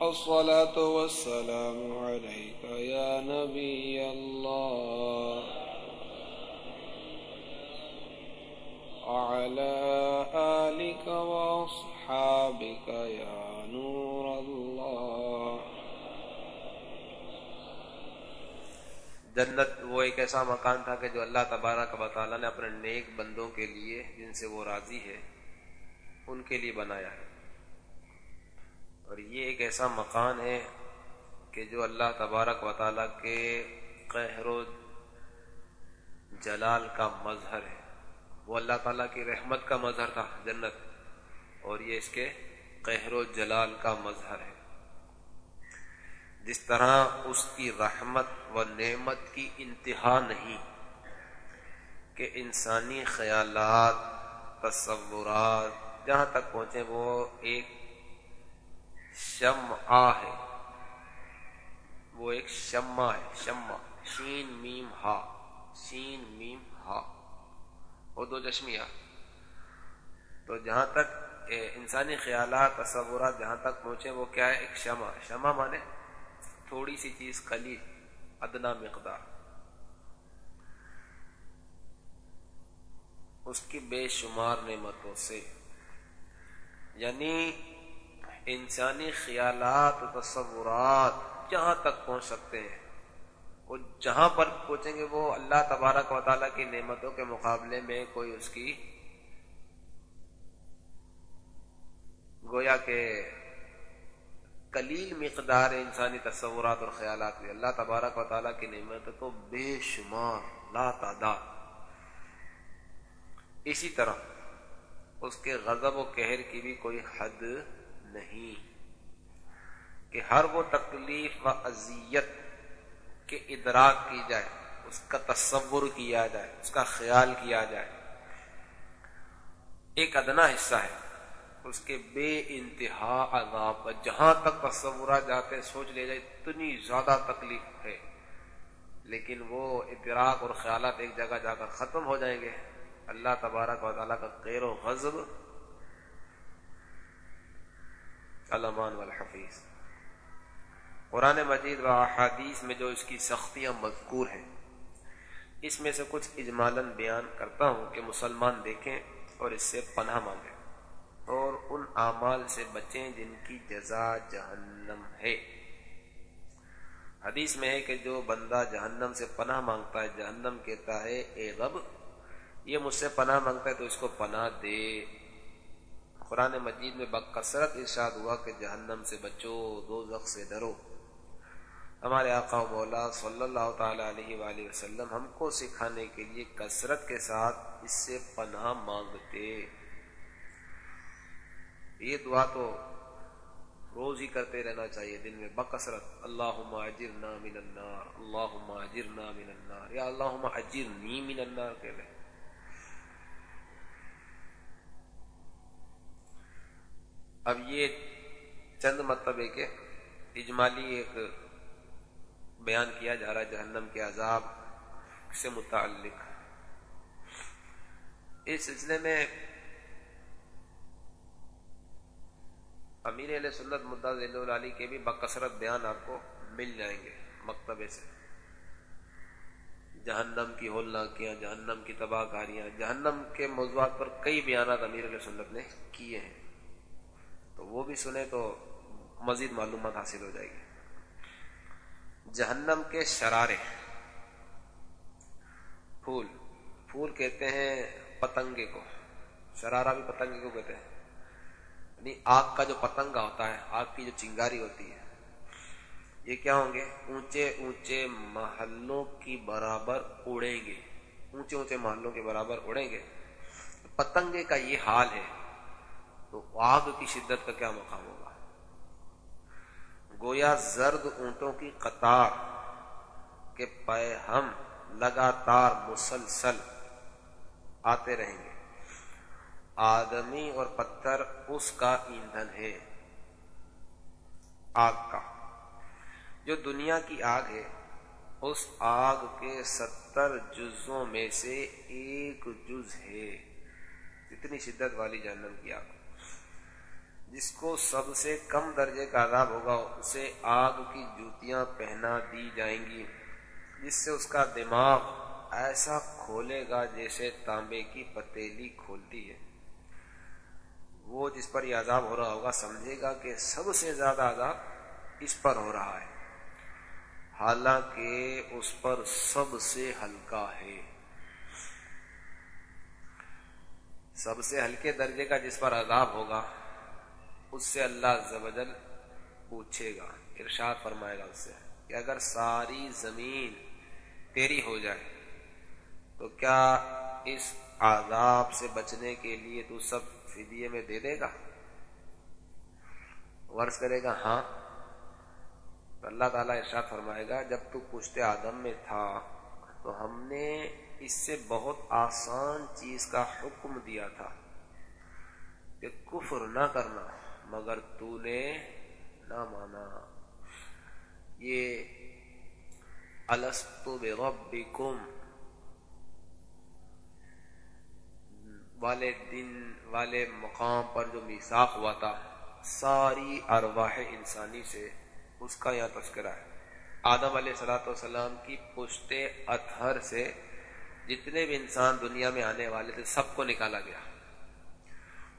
الصلاة والسلام عليك يا نبي الله. وعلى آلك وأصحابك يا نور الله. جنت وہ ایک ایسا مکان تھا کہ جو اللہ تبارک و تعالیٰ نے اپنے نیک بندوں کے لیے جن سے وہ راضی ہے ان کے لیے بنایا ہے۔ اور یہ ایک ایسا مکان ہے کہ جو اللہ تبارک و تعالیٰ کے قہر و جلال کا مظہر ہے۔ وہ اللہ تعالیٰ کی رحمت کا مظہر تھا جنت، اور یہ اس کے قہر و جلال کا مظہر ہے۔ جس طرح اس کی رحمت و نعمت کی انتہا نہیں کہ انسانی خیالات، تصورات، جہاں تک پہنچے وہ ایک شمع ہے۔ وہ ایک شمع ہے، شمع۔ شین، میم، ہا۔ شین، میم، ہا۔ اور دو چشمیہ تو جہاں تک انسانی خیالات، تصورات جہاں تک پہنچے وہ کیا ہے؟ ایک شمع۔ شمع مانے تھوڑی سی چیز خلی ادنا مقدار۔ اس کی بے شمار نعمتوں سے۔ یعنی انسانی خیالات، تصورات جہاں تک پہنچ سکتے ہیں۔ وہ جہاں پر پہنچیں گے، وہ اللہ تبارک و تعالیٰ کی نعمتوں کے مقابلے میں کوئی اس کی گویا کہ کلیل مقدار انسانی تصورات اور خیالات بھی اللہ تبارک و تعالیٰ کی نعمت تو بے شمار، لا تعداد۔ اسی طرح اس کے غضب و قہر کی بھی کوئی حد نہیں کہ ہر وہ تکلیف و اذیت کے ادراک کی جائے، اس کا تصور کیا جائے، اس کا خیال کیا جائے۔ ایک ادنا حصہ ہے، اس کے بے انتہا عذاب، جہاں تک تصورات جاتے سوچ لے جائے، اتنی زیادہ تکلیف ہے۔ لیکن وہ ادراک اور خیالات ایک جگہ جا کر ختم ہو جائیں گے۔ اللہ تبارک و تعالیٰ کا قیر و غضب علمان والحفیظ۔ قرآن مجید و احادیث میں جو اس کی سختیاں مذکور ہیں، اس میں سے کچھ اجمالاً بیان کرتا ہوں کہ مسلمان دیکھیں اور اس سے پناہ مانگیں۔ اور ان اعمال سے بچیں جن کی جزا جہنم ہے۔ حدیث میں ہے کہ جو بندہ جہنم سے پناہ مانگتا ہے، جہنم کہتا ہے، اے رب، یہ مجھ سے پناہ مانگتا ہے تو اس کو پناہ دے۔ قرآن مجید میں بکثرت ارشاد ہوا کہ جہنم سے بچو دو زخ سے ڈرو۔ ہمارے آقا و مولا صلی اللہ تعالی علیہ وآلہ وسلم ہم کو سکھانے کے لیے کثرت کے ساتھ اس سے پناہ مانگتے۔ یہ دعا تو روز ہی کرتے رہنا چاہیے، دن میں بکثرت۔ اللہ اجرنا من النار اللہ اجرنا من النار۔ یا اللہ اجرنی من النار کہہ لیں اب یہ چند مطلب ہے کہ اجمالی ایک بیان کیا جا رہا ہے، جہنم کے عذاب سے متعلق۔ اس سلسلے میں امیر علیہ سنت مدعا علی کے بھی بکثرت بیان آپ کو مل جائیں گے مکتبے سے۔ جہنم کی ہولنا کیا جہنم کی تباہ کاریاں، جہنم کے موضوعات پر کئی بیانات امیر علیہ سنت نے کیے ہیں۔ تو وہ بھی سنیں تو مزید معلومات حاصل ہو جائے گی۔ جہنم کے شرارے۔ پھول۔ پھول کہتے ہیں پتنگے کو۔ شرارہ بھی پتنگے کو کہتے ہیں۔ یعنی آگ کا جو پتنگا ہوتا ہے، آگ کی جو چنگاری ہوتی ہے، یہ کیا ہوں گے؟ اونچے اونچے محلوں کی برابر اڑیں گے۔ اونچے اونچے محلوں کے برابر اڑیں گے۔ پتنگے کا یہ حال ہے تو آگ کی شدت کا کیا مقام ہوگا؟ گویا زرد اونٹوں کی قطار کے پے ہم لگاتار مسلسل آتے رہیں گے۔ آدمی اور پتھر اس کا ایندھن ہے۔ آگ کا۔ جو دنیا کی آگ ہے، اس آگ کے ستر جزوں میں سے ایک جز ہے۔ اتنی شدت والی جہنم کی آگ۔ جس کو سب سے کم درجے کا عذاب ہوگا، اسے آگ کی جوتیاں پہنا دی جائیں گی، جس سے اس کا دماغ ایسا کھولے گا جیسے تانبے کی پتیلی کھولتی ہے۔ وہ جس پر یہ عذاب ہو رہا ہوگا، سمجھے گا کہ سب سے زیادہ عذاب اس پر ہو رہا ہے۔ حالانکہ اس پر سب سے ہلکا ہے۔ سب سے ہلکے درجے کا جس پر عذاب ہوگا اس سے اللہ زبدل پوچھے گا، ارشاد فرمائے گا اس سے کہ اگر ساری زمین تیری ہو جائے، تو کیا اس عذاب سے بچنے کے لیے تو سب فدیے میں دے دے گا؟ ورز کرے گا ہاں۔ تو اللہ تعالیٰ ارشاد فرمائے گا، جب تو پوچھتے آدم میں تھا، تو ہم نے اس سے بہت آسان چیز کا حکم دیا تھا کہ کفر نہ کرنا۔ مگر تو نے نہ مانا۔ یہ بربکم۔ والے دن، والے مقام پر جو میساخ ہوا تھا، ساری ارواح انسانی سے اس کا یہاں تذکرہ ہے۔ آدم علیہ سلاۃ والسلام کی پشت اطہر سے جتنے بھی انسان دنیا میں آنے والے تھے، سب کو نکالا گیا۔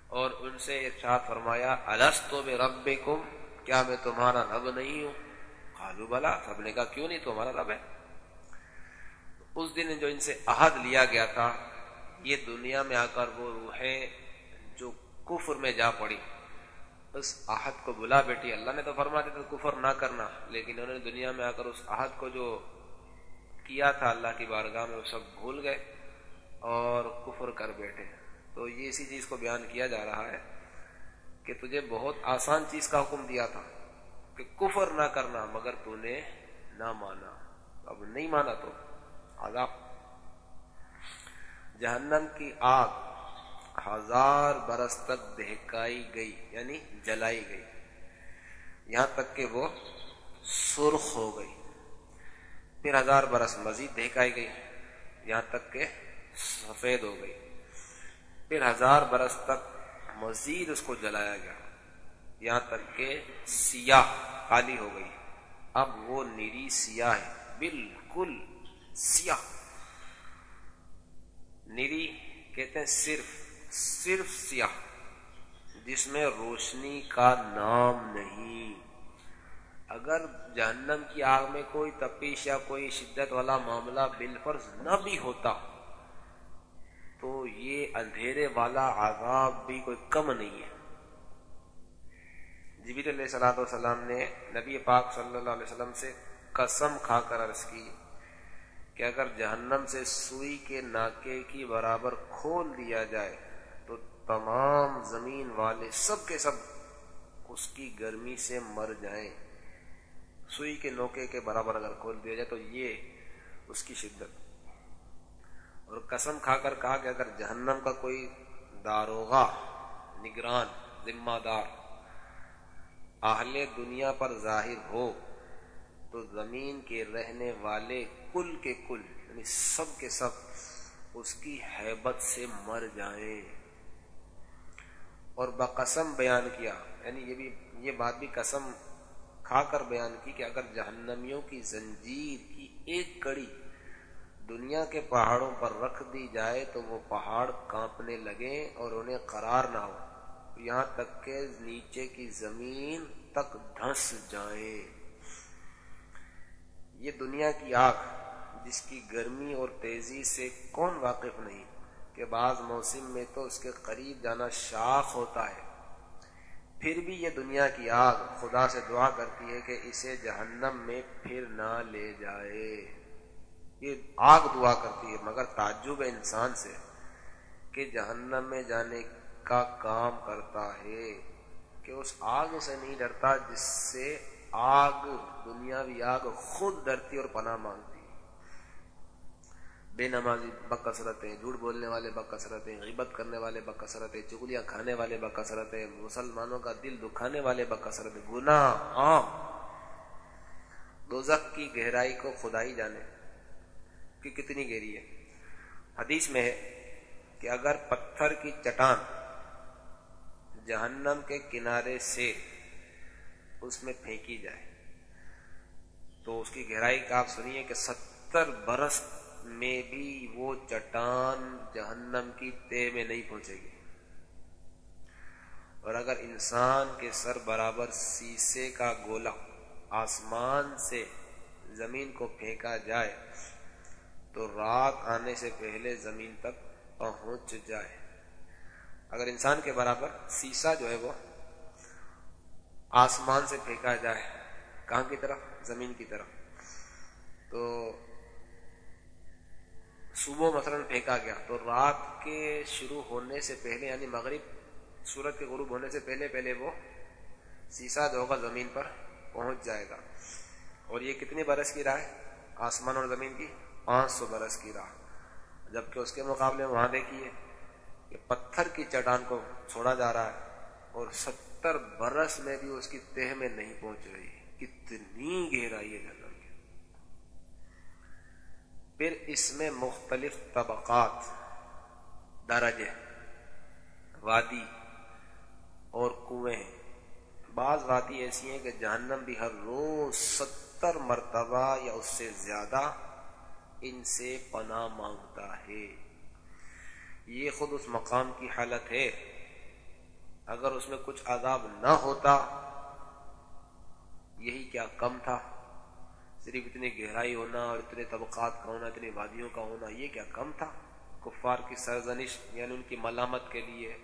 اور ان سے ارشاد فرمایا السطو میں رب کیا میں تمہارا رب نہیں ہوں؟ کالو بلا سب نے کہا، کیوں نہیں تمہارا رب ہے؟ اس دن جو ان سے عہد لیا گیا تھا، یہ دنیا میں آ کر وہ روحیں جو کفر میں جا پڑی۔ اس آہد کو بلا بیٹی، اللہ نے تو فرما دیا تھا کفر نہ کرنا، لیکن انہوں نے دنیا میں آ کر اس آہد کو جو کیا تھا اللہ کی بارگاہ میں، وہ سب بھول گئے اور کفر کر بیٹھے۔ تو یہ اسی چیز کو بیان کیا جا رہا ہے کہ تجھے بہت آسان چیز کا حکم دیا تھا کہ کفر نہ کرنا مگر تو نے نہ مانا۔ اب نہیں مانا تو عذاب جہنم کی آگ ہزار برس تک دہکائی گئی یعنی جلائی گئی۔ یہاں تک کہ وہ سرخ ہو گئی۔ پھر ہزار برس مزید دہکائی گئی۔ یہاں تک کہ سفید ہو گئی۔ پھر ہزار برس تک مزید اس کو جلایا گیا۔ یہاں تک کہ سیاہ کالی ہو گئی۔ اب وہ نیری سیاہ ہے۔ بالکل سیاہ۔ نیری کہتے ہیں صرف صرف سیاہ۔ جس میں روشنی کا نام نہیں۔ اگر جہنم کی آگ میں کوئی تپیش یا کوئی شدت والا معاملہ بالفرض نہ بھی ہوتا یہ اندھیرے والا عذاب بھی کوئی کم نہیں ہے۔ جبیر علیہ صلاح والسلام نے نبی پاک صلی اللہ علیہ وسلم سے قسم کھا کر عرض کی کہ اگر جہنم سے سوئی کے ناکے کی برابر کھول دیا جائے تو تمام زمین والے سب کے سب اس کی گرمی سے مر جائیں۔ سوئی کے نوکے کے برابر اگر کھول دیا جائے تو یہ اس کی شدت۔ اور قسم کھا کر کہا کہ اگر جہنم کا کوئی داروغہ، نگران، ذمہ دار اہل دنیا پر ظاہر ہو، تو زمین کے رہنے والے کل کے کل یعنی سب کے سب اس کی حیبت سے مر جائیں۔ اور بقسم بیان کیا یعنی یہ بھی، یہ بات بھی قسم کھا کر بیان کی کہ اگر جہنمیوں کی زنجیر کی ایک کڑی دنیا کے پہاڑوں پر رکھ دی جائے تو وہ پہاڑ کانپنے لگے اور انہیں قرار نہ ہو۔ یہاں تک کہ نیچے کی زمین تک دھنس جائے۔ یہ دنیا کی آگ، جس کی گرمی اور تیزی سے کون واقف نہیں، کہ بعض موسم میں تو اس کے قریب جانا شاخ ہوتا ہے۔ پھر بھی یہ دنیا کی آگ خدا سے دعا کرتی ہے کہ اسے جہنم میں پھر نہ لے جائے۔ یہ آگ دعا کرتی ہے، مگر تعجب انسان سے کہ جہنم میں جانے کا کام کرتا ہے، کہ اس آگ سے نہیں ڈرتا جس سے آگ، دنیاوی آگ خود ڈرتی اور پناہ مانگتی۔ بے نمازی بکثرتیں، جھوٹ بولنے والے بکثرتیں، غیبت کرنے والے بکثرتیں، چگلیاں کھانے والے بکثرتیں، مسلمانوں کا دل دکھانے والے بکثرتیں، گناہ عام۔ دوزخ کی گہرائی کو خدائی جانے۔ کہ کتنی گہری ہے۔ حدیث میں ہے کہ اگر پتھر کی چٹان جہنم کے کنارے سے اس میں پھینکی جائے، تو اس کی گہرائی کا آپ سنیے کہ ستر برس میں بھی وہ چٹان جہنم کی تے میں نہیں پہنچے گی۔ اور اگر انسان کے سر برابر سیسے کا گولا آسمان سے زمین کو پھینکا جائے تو رات آنے سے پہلے زمین تک پہنچ جائے۔ اگر انسان کے برابر سیسا جو ہے وہ آسمان سے پھینکا جائے، کہاں کی طرف؟ زمین کی طرف۔ تو صبح مثلا پھینکا گیا۔ تو رات کے شروع ہونے سے پہلے یعنی مغرب سورج کے غروب ہونے سے پہلے پہلے وہ سیسا جو ہوگا زمین پر پہنچ جائے گا۔ اور یہ کتنی برس کی راہ ہے آسمان اور زمین کی؟ پانچ سو برس کی راہ۔ جبکہ اس کے مقابلے وہاں دیکھیے کہ پتھر کی چٹان کو چھوڑا جا رہا ہے اور ستر برس میں بھی اس کی تہ میں نہیں پہنچ رہی۔ کتنی گہرائی ہے جنم کی۔ پھر اس میں مختلف طبقات، درجے، وادی اور کنویں۔ بعض وادی ایسی ہیں کہ جہنم بھی ہر روز ستر مرتبہ یا اس سے زیادہ ان سے پناہ مانگتا ہے۔ یہ خود اس مقام کی حالت ہے۔ اگر اس میں کچھ عذاب نہ ہوتا، یہی کیا کم تھا؟ صرف اتنی گہرائی ہونا اور اتنے طبقات کا ہونا، اتنی وادیوں کا ہونا، یہ کیا کم تھا؟ کفار کی سرزنش یعنی ان کی ملامت کے لیے۔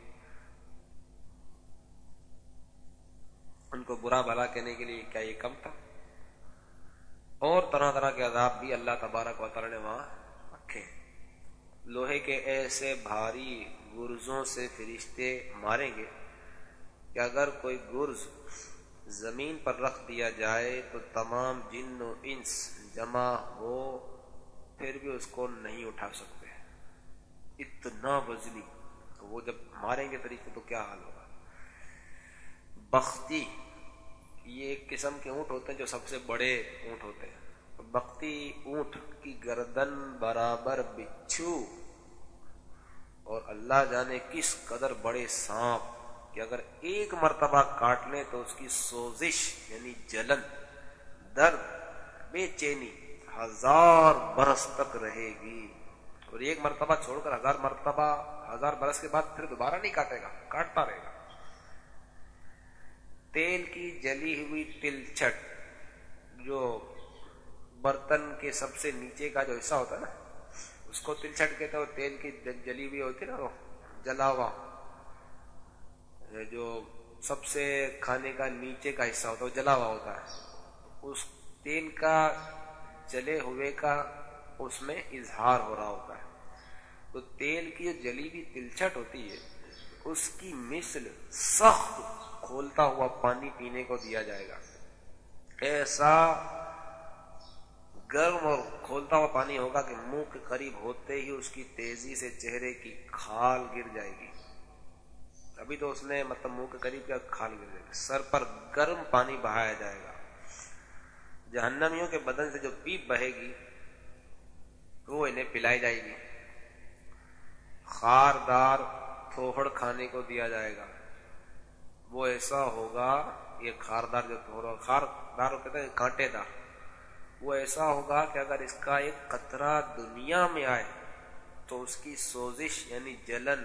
ان کو برا بھلا کہنے کے لیے کیا یہ کم تھا؟ اور طرح طرح کے عذاب بھی اللہ تبارک و تعالی نے وہاں رکھے لوہے کے ایسے بھاری گرزوں سے فرشتے ماریں گے کہ اگر کوئی گرز زمین پر رکھ دیا جائے تو تمام جن و انس جمع ہو، پھر بھی اس کو نہیں اٹھا سکتے۔ اتنا وزنی وہ جب ماریں گے طریقے تو کیا حال ہوگا؟ بختی۔ یہ ایک قسم کے اونٹ ہوتے ہیں جو سب سے بڑے اونٹ ہوتے ہیں۔ بختی اونٹ کی گردن برابر بچھو۔ اور اللہ جانے کس قدر بڑے سانپ کہ اگر ایک مرتبہ کاٹ لیں تو اس کی سوزش یعنی جلن، درد، بے چینی ہزار برس تک رہے گی۔ اور ایک مرتبہ چھوڑ کر ہزار مرتبہ، ہزار برس کے بعد پھر دوبارہ نہیں کاٹے گا، کاٹتا رہے گا۔ تیل کی جلی ہوئی تلچھٹ جو برتن کے سب سے نیچے کا جو حصہ ہوتا ہے نا، اس کو تلچھٹ کہتے ہیں تیل کی جلی ہوئی ہوتی نا، وہ جلا ہوا۔ جو سب سے کھانے کا نیچے کا حصہ ہوتا ہے، وہ جلا ہوا ہوتا ہے۔ اس تیل کا جلے ہوئے کا اس میں اظہار ہو رہا ہوتا ہے۔ تو تیل کی جو جلی ہوئی تلچھٹ ہوتی ہے، اس کی مثل سخت کھولتا ہوا پانی پینے کو دیا جائے گا۔ ایسا گرم اور کھولتا ہوا پانی ہوگا کہ منہ کے قریب ہوتے ہی اس کی تیزی سے چہرے کی کھال گر جائے گی۔ ابھی تو اس نے مطلب منہ کے قریب کیا، کھال گر جائے گی۔ سر پر گرم پانی بہایا جائے گا۔ جہنمیوں کے بدن سے جو پیپ بہے گی، وہ انہیں پلائی جائے گی۔ خاردار تھوڑ کھانے کو دیا جائے گا۔ وہ ایسا ہوگا، یہ خاردار جو تھوڑا خاردار کہتے ہیں کانٹے دار۔ وہ ایسا ہوگا کہ اگر اس کا ایک قطرہ دنیا میں آئے، تو اس کی سوزش یعنی جلن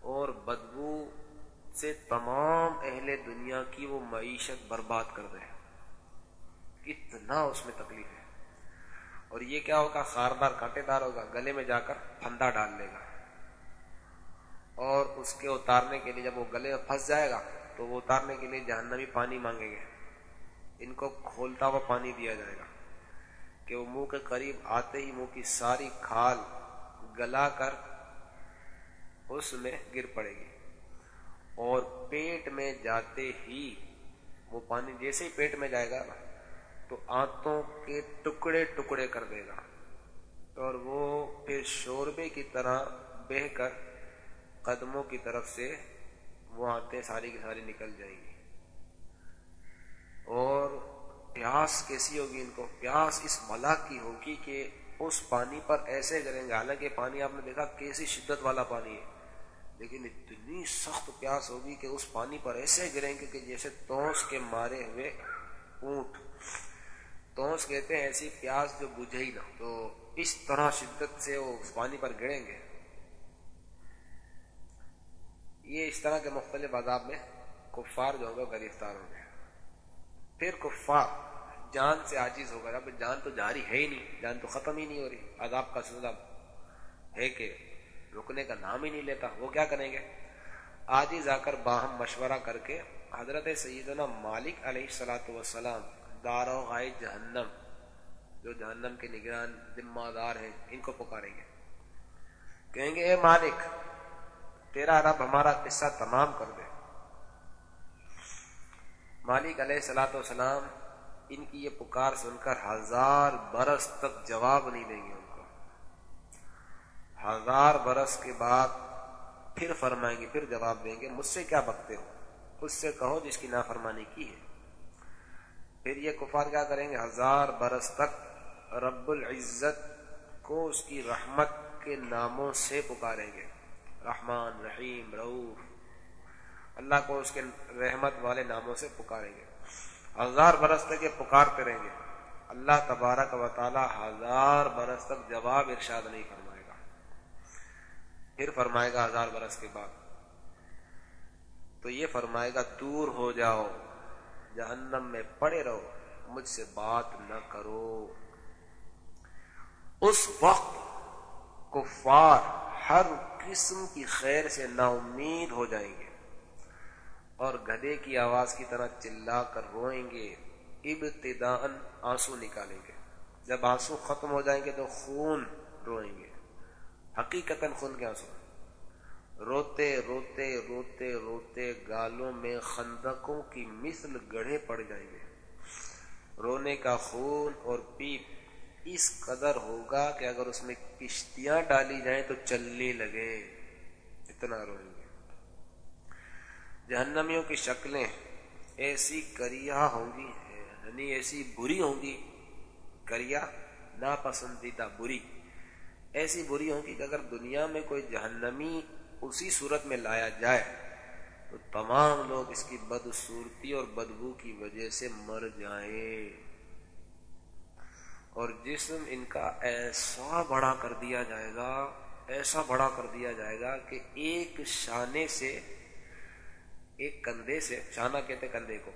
اور بدبو سے تمام اہل دنیا کی وہ معیشت برباد کر دے۔ اتنا اس میں تکلیف ہے۔ اور یہ کیا ہوگا؟ خاردار کانٹے دار ہوگا، گلے میں جا کر پھندا ڈال لے گا۔ اور اس کے اتارنے کے لیے جب وہ گلے میں پھنس جائے گا، تو وہ اتارنے کے لیے جہنمی پانی مانگیں گے ان کو کھولتا ہوا پانی دیا جائے گا۔ کہ وہ منہ کے قریب آتے ہی منہ کی ساری کھال گلا کر اس میں گر پڑے گی۔ اور پیٹ میں جاتے ہی وہ پانی جیسے ہی پیٹ میں جائے گا، تو آنتوں کے ٹکڑے ٹکڑے کر دے گا۔ اور وہ پھر شوربے کی طرح بہ کر قدموں کی طرف سے وہ آتے ساری کی ساری نکل جائیں گی۔ اور پیاس کیسی ہوگی ان کو؟ پیاس اس ملا کی ہوگی کہ اس پانی پر ایسے کریں گے۔ حالانکہ پانی آپ نے دیکھا کیسی شدت والا پانی ہے۔ لیکن اتنی سخت پیاس ہوگی کہ اس پانی پر ایسے گریں گے کہ جیسے توس کے مارے ہوئے اونٹ۔ توس کہتے ہیں ایسی پیاس جو بجھے ہی نہ تو اس طرح شدت سے وہ اس پانی پر گریں گے۔ یہ اس طرح کے مختلف عذاب میں کفار جو ہوگا گرفتار ہوں گے۔ پھر کفار جان سے عاجز ہوگا۔ اب جان تو جاری ہے ہی نہیں، جان تو ختم ہی نہیں ہو رہی۔ عذاب کا سلسلہ ہے کہ رکنے کا نام ہی نہیں لیتا، وہ کیا کریں گے؟ آج ہی جا کر باہم مشورہ کر کے حضرت سیدنا مالک علیہ السلاۃ وسلام دار و جہنم، جو جہنم کے نگران، ذمہ دار ہیں، ان کو پکاریں گے۔ کہیں گے، اے مالک تیرا رب ہمارا قصہ تمام کر دے۔ مالک علیہ سلاۃ وسلام ان کی یہ پکار سن کر ہزار برس تک جواب نہیں دیں گے ان کو۔ ہزار برس کے بعد پھر فرمائیں گے، پھر جواب دیں گے، مجھ سے کیا بکتے ہو؟ اس سے کہو جس کی نافرمانی کی ہے۔ پھر یہ کفار کیا کریں گے؟ ہزار برس تک رب العزت کو اس کی رحمت کے ناموں سے پکاریں گے۔ رحمان، رحیم، رعوف۔ اللہ کو اس کے رحمت والے ناموں سے پکاریں گے۔ ہزار برس تک یہ پکارتے رہیں گے۔ اللہ تبارک و تعالی ہزار برس تک جواب ارشاد نہیں فرمائے گا۔ پھر فرمائے گا ہزار برس کے بعد۔ تو یہ فرمائے گا، دور ہو جاؤ، جہنم میں پڑے رہو، مجھ سے بات نہ کرو۔ اس وقت کفار ہر قسم کی خیر سے نا امید ہو جائیں گے اور گدے کی آواز کی طرح چلا کر روئیں گے، ابتدا آنسو نکالیں گے۔ جب آنسو ختم ہو جائیں گے تو خون روئیں گے۔ حقیقت خون کے آنسو۔ روتے روتے روتے روتے گالوں میں خندقوں کی مثل گڑھے پڑ جائیں گے۔ رونے کا خون اور پیپ اس قدر ہوگا کہ اگر اس میں کشتیاں ڈالی جائیں تو چلنے لگے۔ اتنا روئیں گے۔ جہنمیوں کی شکلیں ایسی کریا ہوں گی یعنی ایسی بری ہوں گی کریا ناپسندیدہ بری۔ ایسی بری ہوں گی کہ اگر دنیا میں کوئی جہنمی اسی صورت میں لایا جائے، تو تمام لوگ اس کی بدصورتی اور بدبو کی وجہ سے مر جائیں۔ اور جسم ان کا ایسا بڑا کر دیا جائے گا، ایسا بڑا کر دیا جائے گا کہ ایک شانے سے، ایک کندھے سے، شانہ کہتے کندھے کو،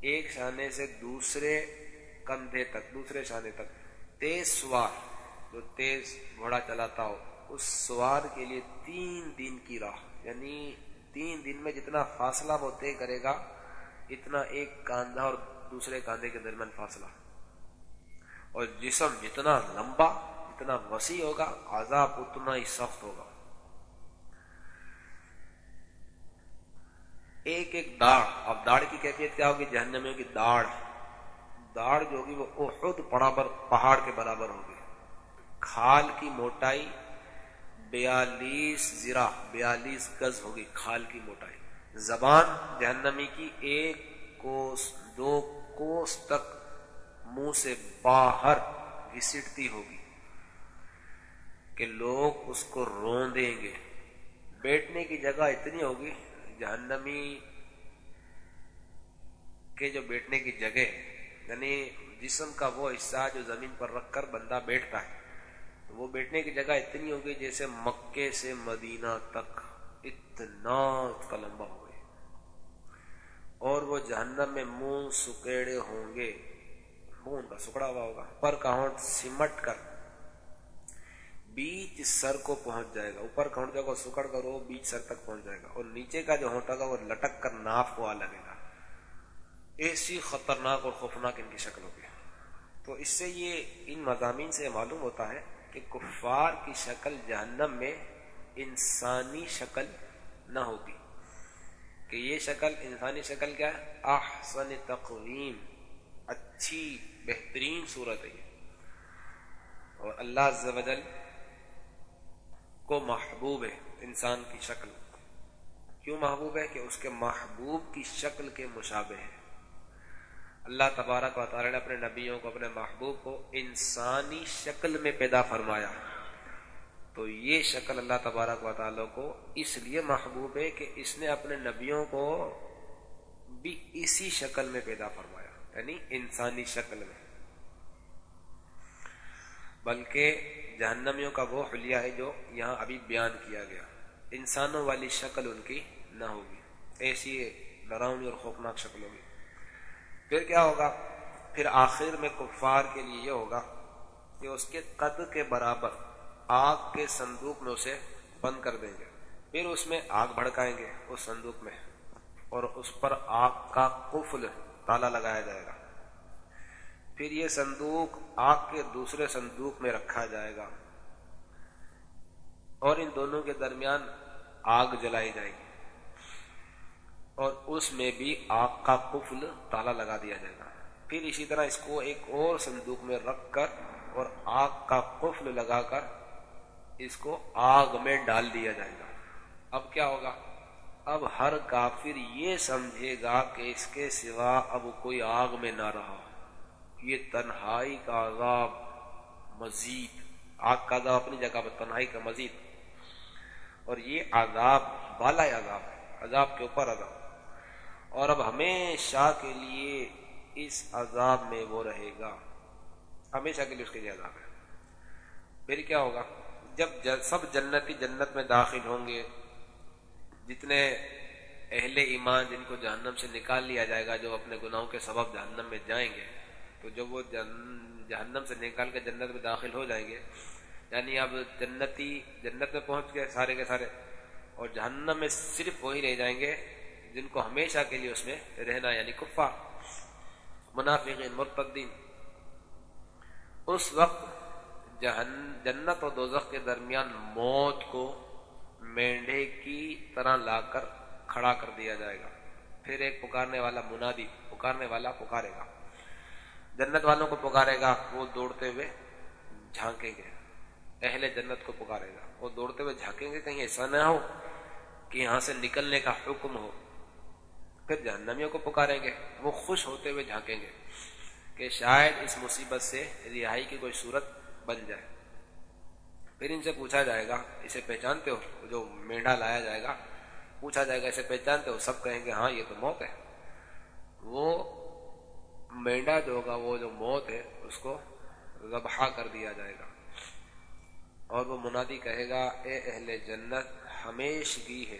ایک شانے سے دوسرے کندھے تک، دوسرے شانے تک، تیز سوار، جو تیز گھوڑا چلاتا ہو، اس سوار کے لیے تین دن کی راہ یعنی تین دن میں جتنا فاصلہ وہ طے کرے گا، اتنا ایک کاندھا اور دوسرے کاندھے کے درمیان فاصلہ۔ اور جسم جتنا لمبا، جتنا وسیع ہوگا، عذاب اتنا ہی سخت ہوگا۔ ایک ایک داڑ، اب داڑ کی کیفیت کیا ہوگی؟ جہنمیوں کی داڑ۔ داڑ جو ہوگی وہ احد برابر، پہاڑ کے برابر ہوگی۔ کھال کی موٹائی بیالیس زرا، بیالیس گز ہوگی کھال کی موٹائی۔ زبان جہنمی کی ایک کوس، دو کوس تک منہ سے باہر گھسٹتی ہوگی کہ لوگ اس کو رون دیں گے۔ بیٹھنے کی جگہ اتنی ہوگی، جہنمی کے جو بیٹھنے کی جگہ یعنی جسم کا وہ حصہ جو زمین پر رکھ کر بندہ بیٹھتا ہے وہ بیٹھنے کی جگہ اتنی ہوگی جیسے مکے سے مدینہ تک اتنا اس کا لمبا اور وہ جہنم میں منہ سکیڑے ہوں گے۔ منہ ان کا سکڑا ہوا ہوگا پر کا ہونٹ سمٹ کر۔ بیچ سر کو پہنچ جائے گا، اوپر کا ہونٹ جو سکڑ کر وہ بیچ سر تک پہنچ جائے گا۔ اور نیچے کا جو ہونٹ ہوگا، وہ لٹک کر ناف کو آ لگے گا۔ ایسی خطرناک اور خوفناک ان کی شکل ہوگی۔ تو اس سے یہ ان مضامین سے معلوم ہوتا ہے کہ کفار کی شکل جہنم میں انسانی شکل نہ ہوگی۔ کہ یہ شکل انسانی شکل کیا ہے؟ احسن تقویم۔ اچھی بہترین صورت ہے اور اللہ عز و جل کو محبوب ہے انسان کی شکل۔ کیوں محبوب ہے؟ کہ اس کے محبوب کی شکل کے مشابہ ہے۔ اللہ تبارک و تعالی نے اپنے نبیوں کو، اپنے محبوب کو انسانی شکل میں پیدا فرمایا۔ تو یہ شکل اللہ تبارک و تعالی کو اس لیے محبوب ہے کہ اس نے اپنے نبیوں کو بھی اسی شکل میں پیدا فرمایا۔ یعنی انسانی شکل میں۔ بلکہ جہنمیوں کا وہ حلیہ ہے جو یہاں ابھی بیان کیا گیا۔ انسانوں والی شکل ان کی نہ ہوگی۔ ایسی ڈراؤنی اور خوفناک شکل ہوگی پھر کیا ہوگا؟ پھر آخر میں کفار کے لیے یہ ہوگا کہ اس کے قد کے برابر آگ کے صندوق میں اسے بند کر دیں گے۔ پھر اس میں آگ بھڑکائیں گے اس صندوق میں اور اس پر آگ کا قفل تالا لگایا جائے گا۔ پھر یہ صندوق آگ کے دوسرے صندوق میں رکھا جائے گا۔ اور ان دونوں کے درمیان آگ جلائی جائے گی۔ اور اس میں بھی آگ کا قفل تالا لگا دیا جائے گا۔ پھر اسی طرح اس کو ایک اور صندوق میں رکھ کر اور آگ کا قفل لگا کر اس کو آگ میں ڈال دیا جائے گا۔ اب کیا ہوگا؟ اب ہر کافر یہ سمجھے گا کہ اس کے سوا اب کوئی آگ میں نہ رہا۔ یہ تنہائی کا عذاب مزید، آگ کا عذاب اپنی جگہ پر، تنہائی کا مزید۔ اور یہ عذاب بالا عذاب ہے، عذاب کے اوپر عذاب۔ اور اب ہمیشہ کے لیے اس عذاب میں وہ رہے گا۔ ہمیشہ کے لیے اس کے لیے عذاب ہے۔ پھر کیا ہوگا؟ جب سب جنتی جنت میں داخل ہوں گے جتنے اہل ایمان جن کو جہنم سے نکال لیا جائے گا، جو اپنے گناہوں کے سبب جہنم میں جائیں گے، تو جب وہ جہنم سے نکال کے جنت میں داخل ہو جائیں گے یعنی اب جنتی، جنت میں پہنچ گئے سارے کے سارے، اور جہنم میں صرف وہی رہ جائیں گے جن کو ہمیشہ کے لیے اس میں رہنا یعنی کفا منافقین، مرتدین۔ اس وقت جہن، جنت اور دوزخ کے درمیان موت کو مینڈے کی طرح لا کر کھڑا کر دیا جائے گا۔ پھر ایک پکارنے والا منادی، پکارنے والا پکارے گا۔ جنت والوں کو پکارے گا، وہ دوڑتے ہوئے جھانکیں گے۔ اہل جنت کو پکارے گا۔ وہ دوڑتے ہوئے جھانکیں گے، کہیں ایسا نہ ہو کہ یہاں سے نکلنے کا حکم ہو۔ پھر جہنمیوں کو پکاریں گے۔ وہ خوش ہوتے ہوئے جھانکیں گے کہ شاید اس مصیبت سے رہائی کی کوئی صورت بن جائے۔ پھر ان سے پوچھا جائے گا، اسے پہچانتے ہو؟ جو مینڈا لایا جائے گا، پوچھا جائے گا، اسے پہچانتے ہو؟ سب کہیں گے ہاں یہ تو موت ہے۔ وہ مینڈا جو ہوگا، وہ جو موت ہے، اس کو ذبح کر دیا جائے گا۔ اور وہ منادی کہے گا، اے اہل جنت ہمیشگی ہے،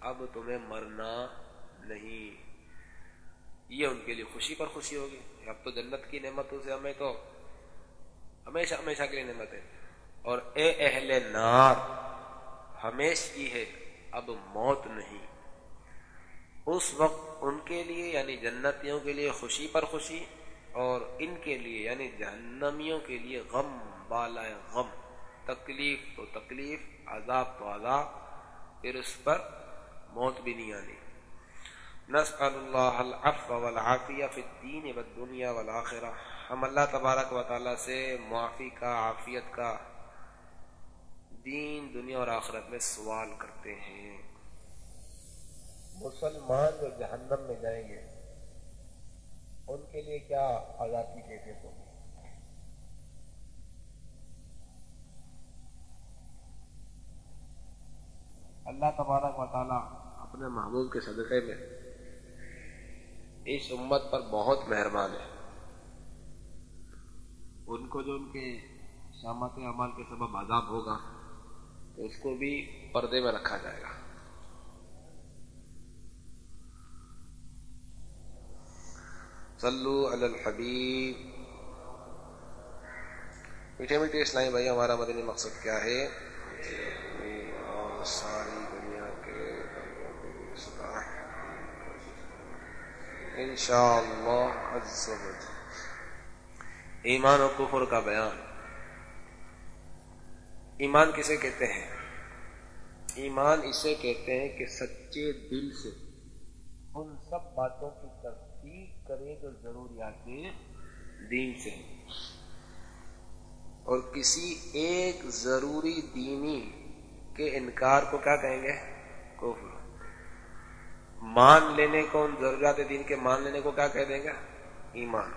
اب تمہیں مرنا نہیں۔ یہ ان کے لیے خوشی پر خوشی ہوگی۔ اب تو جنت کی نعمتوں سے ہمیں تو ہمیشہ ہمیشہ کے لیے نعمت ہے۔ اور اے اہل نار، ہمیش کی ہے، اب موت نہیں۔ اس وقت ان کے لیے یعنی جنتیوں کے لیے خوشی پر خوشی، اور ان کے لیے یعنی جہنمیوں کے لیے غم بالا غم۔ تکلیف تو تکلیف، عذاب تو عذاب، پھر اس پر موت بھی نہیں آنی۔ نسأل اللہ العفو والعافیہ فی الدین والدنیا والآخرہ۔ ہم اللہ تبارک و تعالی سے معافی کا، عافیت کا دین دنیا اور آخرت میں سوال کرتے ہیں۔ مسلمان جو جہنم میں جائیں گے، ان کے لیے کیا عذاب کی کیفیت ہوگی؟ اللہ تبارک و تعالی اپنے محبوب کے صدقے میں اس امت پر بہت مہربان ہے۔ ان کو جو ان کے شامت عمال کے سبب عذاب ہوگا اس کو بھی پردے میں رکھا جائے گا۔ صلو علی الحبیب۔ میٹھے میٹھے اسلامی بھائی ہمارا مدنی مقصد کیا ہے؟ ساری دنیا انشاءاللہ عز و ایمان و کفر کا بیان۔ ایمان کسے کہتے ہیں؟ ایمان اسے کہتے ہیں کہ سچے دل سے ان سب باتوں کی تصدیق کرے جو ضروریات دین سے۔ اور کسی ایک ضروری دینی کے انکار کو کیا کہیں گے؟ کفر۔ مان لینے کو، ان ضروریات دین کے مان لینے کو کیا کہہ دیں گے؟ ایمان۔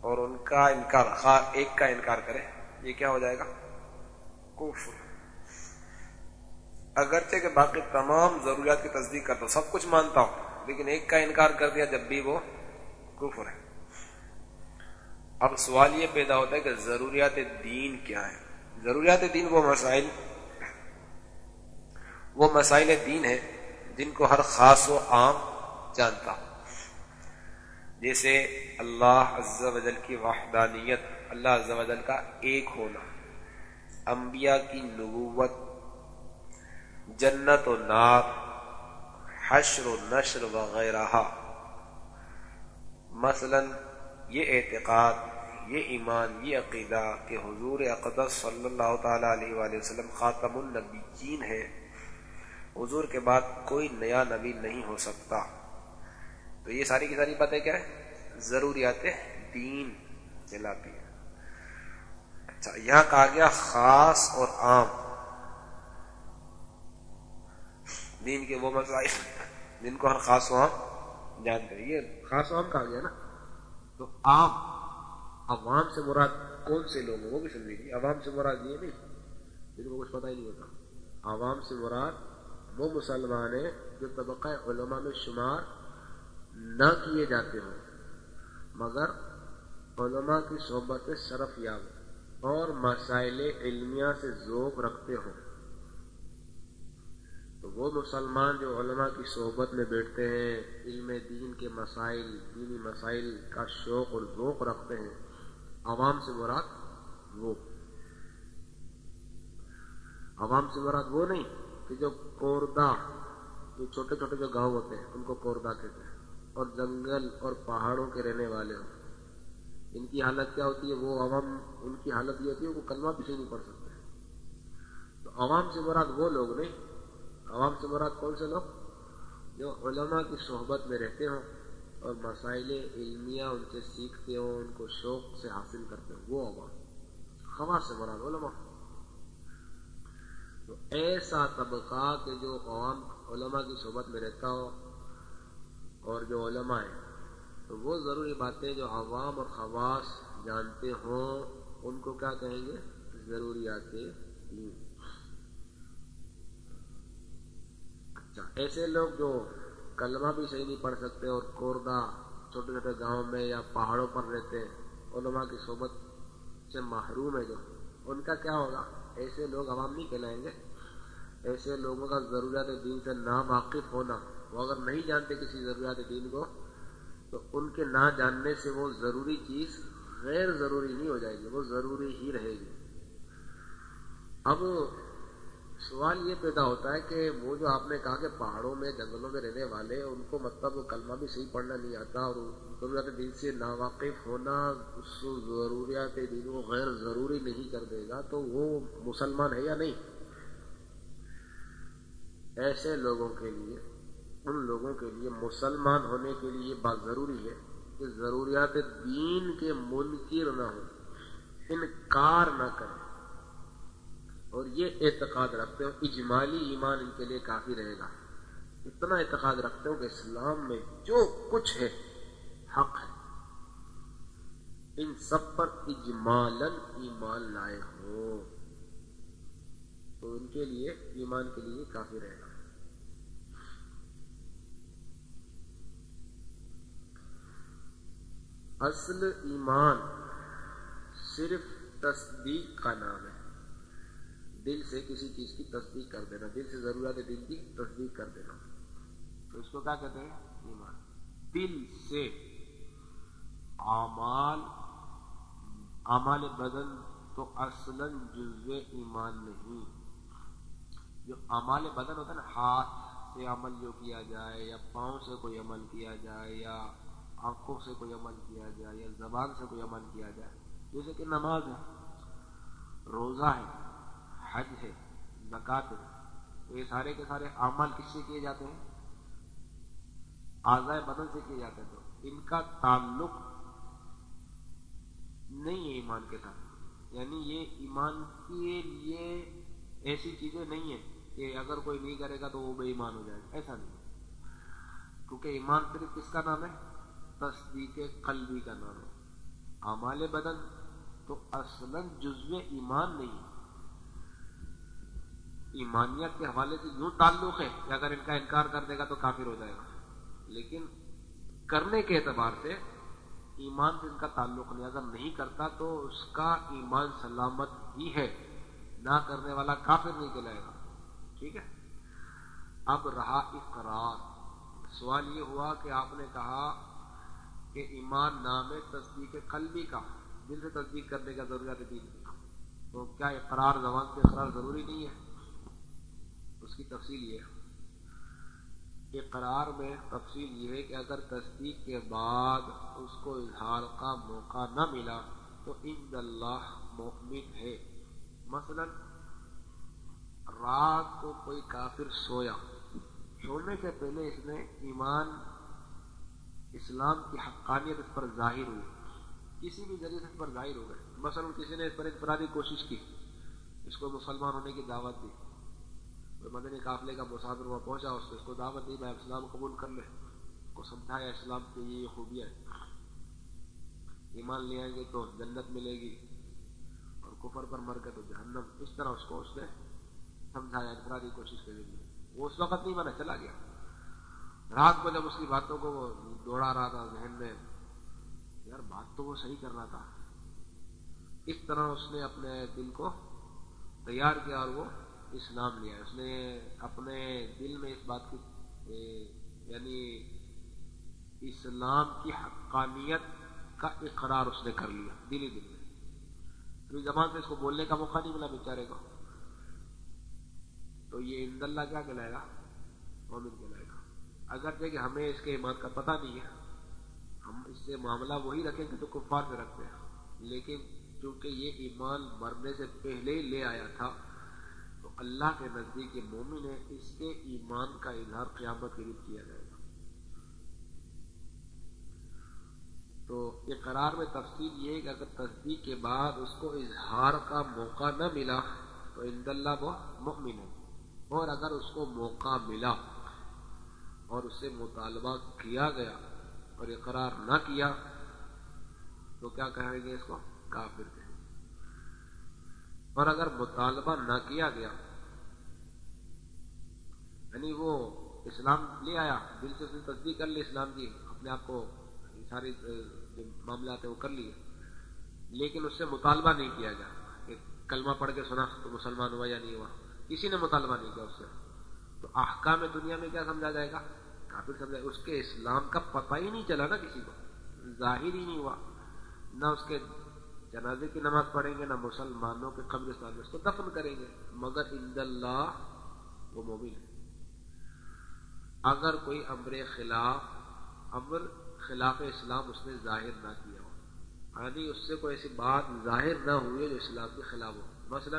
اور ان کا انکار، خواہ ایک کا انکار کرے یہ کیا ہو جائے گا؟ کفر۔ اگرچہ کہ باقی تمام ضروریات کی تصدیق کرتا ہوں سب کچھ مانتا ہوں، لیکن ایک کا انکار کر دیا جب بھی وہ کفر ہے۔ اب سوال یہ پیدا ہوتا ہے کہ ضروریات دین کیا ہے ضروریات دین وہ مسائل وہ مسائل دین ہے جن کو ہر خاص و عام جانتا۔ ہوں جیسے اللہ عز و جل کی وحدانیت، اللہ عز و جل کا ایک ہونا۔ انبیاء کی نبوت، جنت و نار، حشر و نشر وغیرہ مثلا یہ اعتقاد، یہ ایمان، یہ عقیدہ کہ حضور اقدس صلی اللہ تعالی علیہ وآلہ وسلم خاتم النبیین ہے حضور کے بعد کوئی نیا نبی نہیں ہو سکتا۔ تو یہ ساری کی ساری باتیں کیا ہے ضروریات دین چلاتی ہے اچھا یہاں کہا گیا خاص اور عام۔ دین کے وہ مسائل جن کو ہر خاص و عام جانتے ہیں یہ خاص و عام کہا گیا نا۔ تو عام، عوام سے مراد کون سے لوگ ہیں؟ وہ بھی سن لیجیے عوام سے مراد یہ نہیں۔ جن کو کچھ پتہ ہی نہیں ہوتا۔ عوام سے مراد وہ مسلمان ہیں جو طبقہ علماء میں شمار نہ کیے جاتے ہوں۔ مگر علماء کی صحبت شرف یاب اور مسائل علمیہ سے ذوق رکھتے ہوں۔ تو وہ مسلمان جو علماء کی صحبت میں بیٹھتے ہیں، علم دین کے مسائل، دینی مسائل کا شوق اور ذوق رکھتے ہیں، عوام سے مراد وہ۔ عوام سے مراد وہ نہیں کہ جو کوردہ، جو چھوٹے چھوٹے جو گاؤں ہوتے ہیں، ان کو کوردہ کہتے ہیں اور جنگل اور پہاڑوں کے رہنے والے ہوں ان کی حالت کیا ہوتی ہے؟ وہ عوام، ان کی حالت یہ ہوتی ہے وہ کلمہ پیچھے نہیں پڑھ سکتے تو عوام سے مراد وہ لوگ نہیں، عوام سے مراد کون سے لوگ؟ جو علماء کی صحبت میں رہتے ہوں اور مسائل علمیہ ان سے سیکھتے ہوں، ان کو شوق سے حاصل کرتے ہوں، وہ عوام۔ خواص سے مراد علماء۔ تو ایسا طبقہ کہ جو عوام، علماء کی صحبت میں رہتا ہو اور جو علماء ہیں تو وہ ضروری باتیں جو عوام اور خواص جانتے ہوں، ان کو کیا کہیں گے؟ ضروریات اچھا ایسے لوگ جو کلمہ بھی صحیح نہیں پڑھ سکتے اور کوردہ چھوٹے چھوٹے گاؤں میں یا پہاڑوں پر رہتے ہیں علماء کی صحبت سے محروم ہے جو، ان کا کیا ہوگا؟ ایسے لوگ عوام نہیں کہلائیں گے۔ ایسے لوگوں کا ضروریات دین سے نا واقف ہونا، وہ اگر نہیں جانتے کسی ضروریات دین کو تو ان کے نہ جاننے سے وہ ضروری چیز غیر ضروری نہیں ہو جائے گی، وہ ضروری ہی رہے گی۔ اب سوال یہ پیدا ہوتا ہے کہ وہ جو آپ نے کہا کہ پہاڑوں میں، جنگلوں میں رہنے والے، ان کو مطلب کلمہ بھی صحیح پڑھنا نہیں آتا اور ضروریات دین سے ناواقف ہونا اس ضروریات دین کو غیر ضروری نہیں کر دے گا، تو وہ مسلمان ہے یا نہیں؟ ایسے لوگوں کے لیے ان لوگوں کے لیے، مسلمان ہونے کے لیے یہ بات ضروری ہے کہ ضروریات دین کے منکر نہ ہو انکار نہ کریں۔ اور یہ اعتقاد رکھتے ہو اجمالی ایمان ان کے لیے کافی رہے گا۔ اتنا اعتقاد رکھتے ہو کہ اسلام میں جو کچھ ہے، حق ہے۔ ان سب پر اجمالن ایمان لائے ہو تو ان کے لیے، ایمان کے لیے کافی رہے گا۔ اصل ایمان صرف تصدیق کا نام ہے۔ دل سے کسی چیز کی تصدیق کر دینا، دل سے ضرورت ہے دل کی تصدیق کر دینا۔ تو اس کو کیا کہتے ہیں؟ ایمان۔ دل سے اعمال اعمال بدن تو اصلا جزو ایمان نہیں۔ جو اعمال بدن ہوتا ہے نا، ہاتھ سے عمل جو کیا جائے یا پاؤں سے کوئی عمل کیا جائے یا آنکھوں سے کوئی عمل کیا جائے یا زبان سے کوئی عمل کیا جائے، جیسے کہ نماز ہے، روزہ ہے، حج ہے زکات ہے، تو یہ سارے کے سارے اعمال کس سے کیے جاتے ہیں؟ آزائے بدن سے کیے جاتے ہیں۔ تو ان کا تعلق نہیں ہے ایمان کے ساتھ۔ یعنی یہ ایمان کے لیے ایسی چیزیں نہیں ہیں کہ اگر کوئی نہیں کرے گا تو وہ بے ایمان ہو جائے گا۔ ایسا نہیں کیونکہ ایمان صرف کس کا نام ہے؟ تصدیق قلبی کا نام ہے۔ اعمال بدن تو اصلاً جزو ایمان نہیں ہے۔ ایمانیت کے حوالے سے یوں تعلق ہے کہ اگر ان کا انکار کر دے گا تو کافر ہو جائے گا۔ لیکن کرنے کے اعتبار سے ایمان سے ان کا تعلق نہیں اگر نہیں کرتا تو اس کا ایمان سلامت ہی ہے۔ نہ کرنے والا کافر نہیں کہلائے گا۔ ٹھیک ہے؟ اب رہا اقرار۔ سوال یہ ہوا کہ آپ نے کہا کہ ایمان نام تصدیق قلبی کا۔ دل سے تصدیق کرنے کا ضرورت ہے۔ دین تو کیا اقرار زبان سے اقرار ضروری نہیں ہے؟ اس کی تفصیل یہ ہے۔ اقرار میں تفصیل یہ ہے کہ اگر تصدیق کے بعد اس کو اظہار کا موقع نہ ملا تو ان اللہ محمد ہے۔ مثلا، رات کو کوئی کافر سویا۔ سونے سے پہلے اس نے ایمان اسلام کی حقانیت اس پر ظاہر ہوئی۔ کسی بھی ذریعے سے اس پر ظاہر ہو گئے۔ مثلا کسی نے اس پر انفرادی کوشش کی، اس کو مسلمان ہونے کی دعوت دی۔ مدنی قافلے کا مسافر وہاں پہنچا، اس نے اس کو دعوت دی، میں اسلام قبول کر لے۔ کو سمجھایا، اسلام کی یہ خوبیاں ایمان لے آئیں گے تو جنت ملے گی۔ اور کفر پر مر کے تو جہنم۔ اس طرح اس کو اس نے سمجھایا انفرادی کوشش کے ذریعے وہ اس وقت نہیں مانا چلا گیا۔ رات کو جب اس کی باتوں کو وہ دوڑا رہا تھا ذہن میں، یار بات تو وہ صحیح کر رہا تھا۔ اس طرح اس نے اپنے دل کو تیار کیا اور وہ اسلام لیا۔ اس نے اپنے دل میں اس بات کی یعنی اسلام کی حقانیت کا اقرار اس نے کر لیا دلی دل میں۔ ابھی زبان سے اس کو بولنے کا موقع نہیں ملا بیچارے کو۔ تو یہ اند اللہ کیا کہلائے گا؟ مومن کہلائے گا۔ اگر کہ ہمیں اس کے ایمان کا پتہ نہیں ہے، ہم اس سے معاملہ وہی رکھیں گے تو کفار میں رکھتے ہیں۔ لیکن چونکہ یہ ایمان مرنے سے پہلے ہی لے آیا تھا، تو اللہ کے نزدیک یہ مومن ہے، اس کے ایمان کا اظہار قیامت کے لیے کیا جائے گا۔ تو یہ قرار میں تفصیل یہ ہے کہ اگر تصدیق کے بعد اس کو اظہار کا موقع نہ ملا، تو اند اللہ وہ مؤمن ہے۔ اور اگر اس کو موقع ملا اور اس سے مطالبہ کیا گیا اور اقرار نہ کیا، تو کیا کہیں گے اس کو؟ کافر کہیں اور اگر مطالبہ نہ کیا گیا یعنی وہ اسلام لے آیا، دل سے تصدیق کر لی اسلام کی، اپنے آپ کو یعنی ساری جو معاملات ہیں وہ کر لیے، لیکن اس سے مطالبہ نہیں کیا گیا۔ کہ کلمہ پڑھ کے سنا، تو مسلمان ہوا یا نہیں ہوا، کسی نے مطالبہ نہیں کیا اس سے۔ احکام دنیا میں کیا سمجھا جائے گا؟ کافر سمجھا اس کے اسلام کا پتہ ہی نہیں چلا نا کسی کو۔ ظاہر ہی نہیں ہوا۔ نہ اس کے جنازے کی نماز پڑھیں گے، نہ مسلمانوں کے قبرستان میں اس کو دفن کریں گے۔ مگر عند اللہ وہ مومن ہے۔ اگر کوئی امر خلاف امر خلاف اسلام اس نے ظاہر نہ کیا ہو یعنی اس سے کوئی ایسی بات ظاہر نہ ہوئی جو اسلام کے خلاف ہو۔ مثلا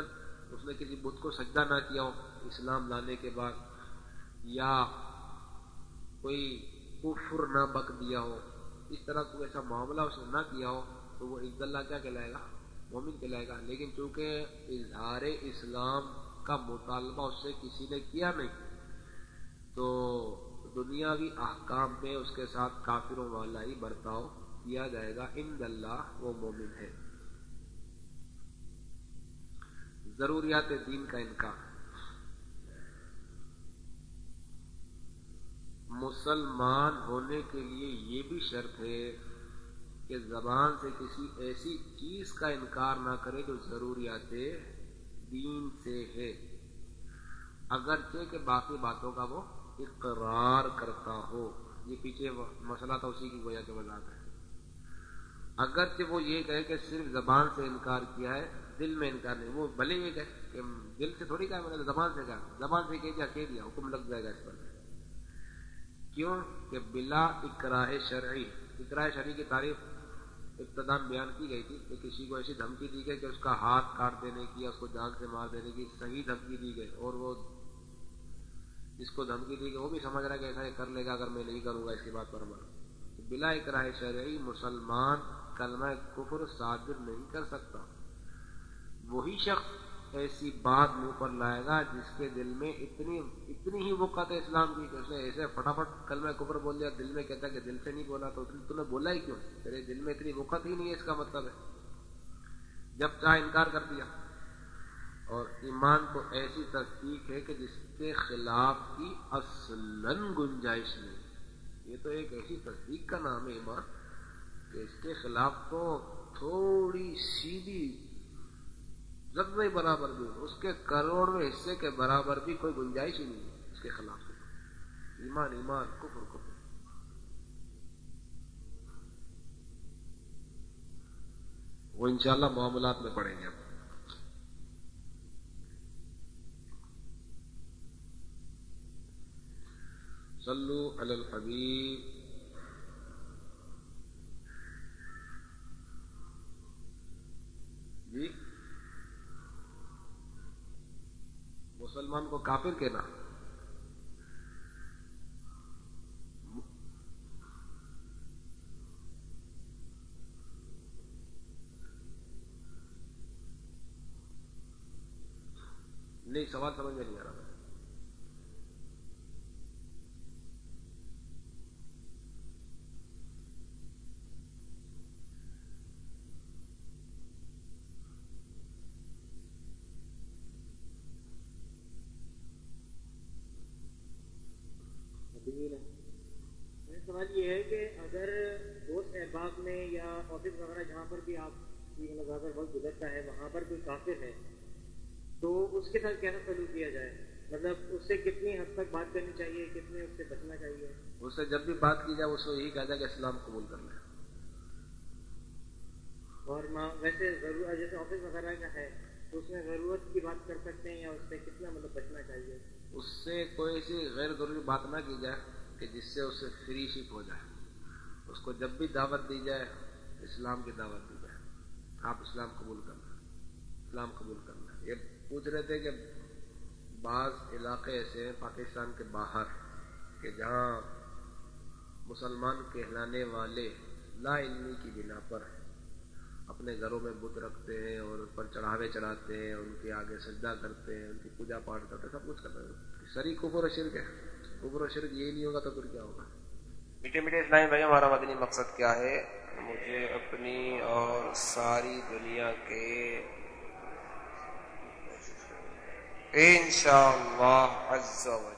اس نے کسی بدھ کو سجدہ نہ کیا ہو، اسلام لانے کے بعد یا کوئی کفر نہ بک دیا ہو، اس طرح کوئی ایسا معاملہ اس نے نہ کیا ہو، تو وہ عز اللہ کیا کہلائے گا؟ مومن کہلائے گا۔ لیکن چونکہ اظہار اسلام کا مطالبہ اس سے کسی نے کیا نہیں، تو دنیاوی احکام میں اس کے ساتھ کافروں والا ہی برتاؤ کیا جائے گا۔ ان اللہ وہ مومن ہے۔ ضروریات دین کا انکار۔ مسلمان ہونے کے لیے یہ بھی شرط ہے کہ زبان سے کسی ایسی چیز کا انکار نہ کرے جو ضروریات دین سے ہے۔ اگرچہ کہ باقی باتوں کا وہ اقرار کرتا ہو، یہ پیچھے مسئلہ تھا اسی کی وجہ کے وضاحت ہے۔ اگرچہ وہ یہ کہے کہ صرف زبان سے انکار کیا ہے، دل میں انکار نہیں، وہ بھلے یہ کہے کہ دل سے تھوڑی کہا میں نے، زبان سے کہا، زبان سے کہہ دیا کہہ دیا، حکم لگ جائے گا اس پر۔ کیوں کہ بلا اقراہ شرعی اقراہ شرعی کی تعریف ابتدان بیان کی گئی تھی کہ کسی کو ایسی دھمکی دی گئی کہ اس کا ہاتھ کاٹ دینے کی یا اس کو جان سے مار دینے کی صحیح دھمکی دی گئی اور وہ جس کو دھمکی دی کہ وہ بھی سمجھ رہا ہے کہ ایسا یہ کر لے گا اگر میں نہیں کروں گا، اس کی بات پر عمل۔ بلا اکراہ شرعی مسلمان کلمہ کفر صادر نہیں کر سکتا۔ وہی شخص ایسی بات منہ پر لائے گا جس کے دل میں اتنی اتنی ہی وقت ہے اسلام کی کہ اس نے ایسے فٹافٹ کلمہ کفر بول دیا، دل میں کہتا کہ دل سے نہیں بولا تو تو نے بولا ہی کیوں؟ تیرے دل میں اتنی وقت ہی نہیں ہے، اس کا مطلب ہے۔ جب چاہ انکار کر دیا۔ اور ایمان تو ایسی تصدیق ہے کہ جس کے خلاف کی اصلاً گنجائش نہیں۔ یہ تو ایک ایسی تصدیق کا نام ہے ایمان کہ اس کے خلاف تو تھوڑی سیدھی زبے برابر بھی اس کے کروڑویں حصے کے برابر بھی کوئی گنجائش ہی نہیں ہے اس کے خلاف۔ ایمان ایمان، کفر کفر۔ وہ انشاءاللہ معاملات میں پڑھیں گے۔ صلو علی الحبیب۔ جی۔ مسلمان کو کافر کہنا۔ نہیں سوال سمجھ میں نہیں آ رہا سوال یہ ہے کہ اگر دوست احباب میں یا آفس وغیرہ جہاں پر بھی آپ زیادہ وقت گزرتا ہے وہاں پر کوئی کافر ہے تو اس کے ساتھ کیسا سلوک کیا جائے؟ مطلب اس سے کتنی حد تک بات کرنی چاہیے کتنے اس سے بچنا چاہیے؟ اس سے جب بھی بات کی جائے اس کو یہی کہا جائے کہ اسلام قبول کر لیں اور ویسے ضرور جیسے آفس وغیرہ کا ہے تو اس میں ضرورت کی بات کر سکتے ہیں یا اس سے کتنا مطلب بچنا چاہیے؟ اس سے کوئی ایسی غیر ضروری بات نہ کی جائے کہ جس سے اسے فری شپ ہو جائے۔ اس کو جب بھی دعوت دی جائے اسلام کی دعوت دی جائے۔ آپ اسلام قبول کرنا اسلام قبول کرنا یہ پوچھ رہے تھے کہ بعض علاقے ایسے ہیں پاکستان کے باہر کہ جہاں مسلمان کہلانے والے لا علمی کی بنا پر اپنے گھروں میں بت رکھتے ہیں اور اس پر چڑھاوے چڑھاتے ہیں، ان کے آگے سجدہ کرتے ہیں، ان کی پوجا پاٹ کرتے ہیں، سب کچھ کرتے ہیں۔ سری کفر و شرک ہے۔ کفر و شرک یہ نہیں ہوگا تو پھر کیا ہوگا؟ میٹھے میٹھے اسلامی بھائی ہمارا مدنی مقصد کیا ہے؟ مجھے اپنی اور ساری دنیا کے انشاءاللہ عز و